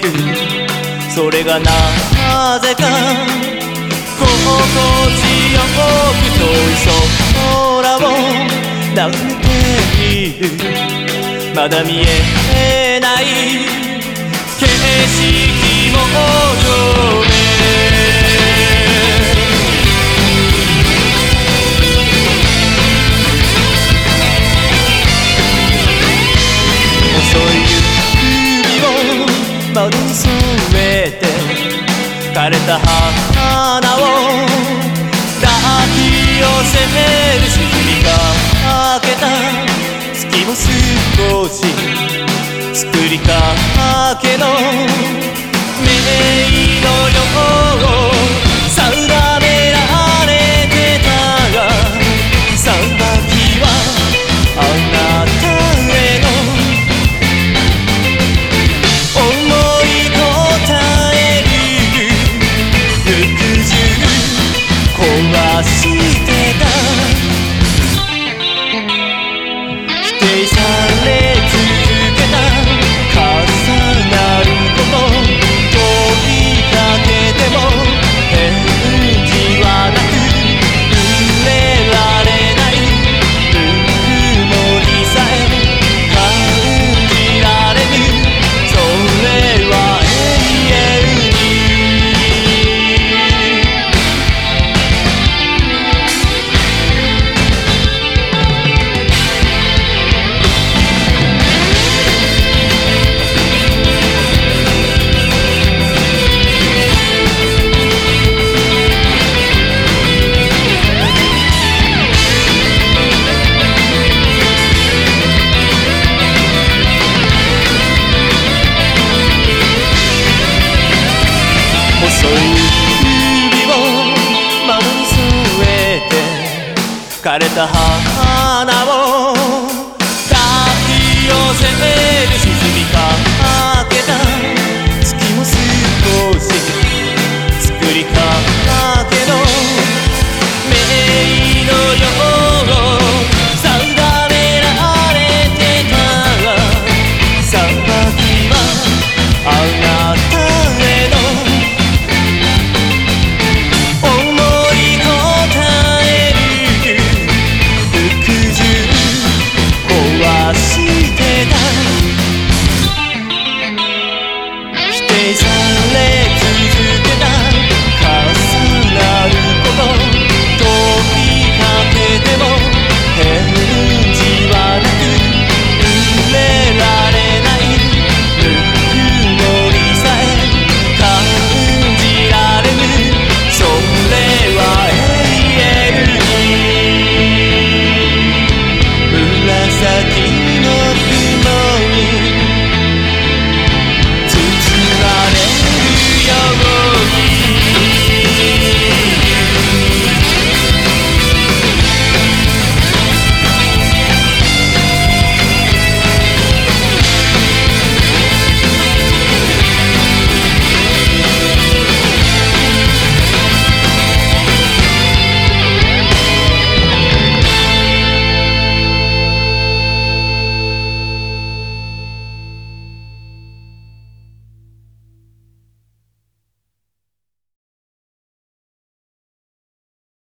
くそれがなぜか心地よく遠い空を眺めているまだ見えない。景色もよを窓に添えて枯れた花を抱き寄せる沈みかけた月も少し作りかけ指を窓に据えて枯れた葉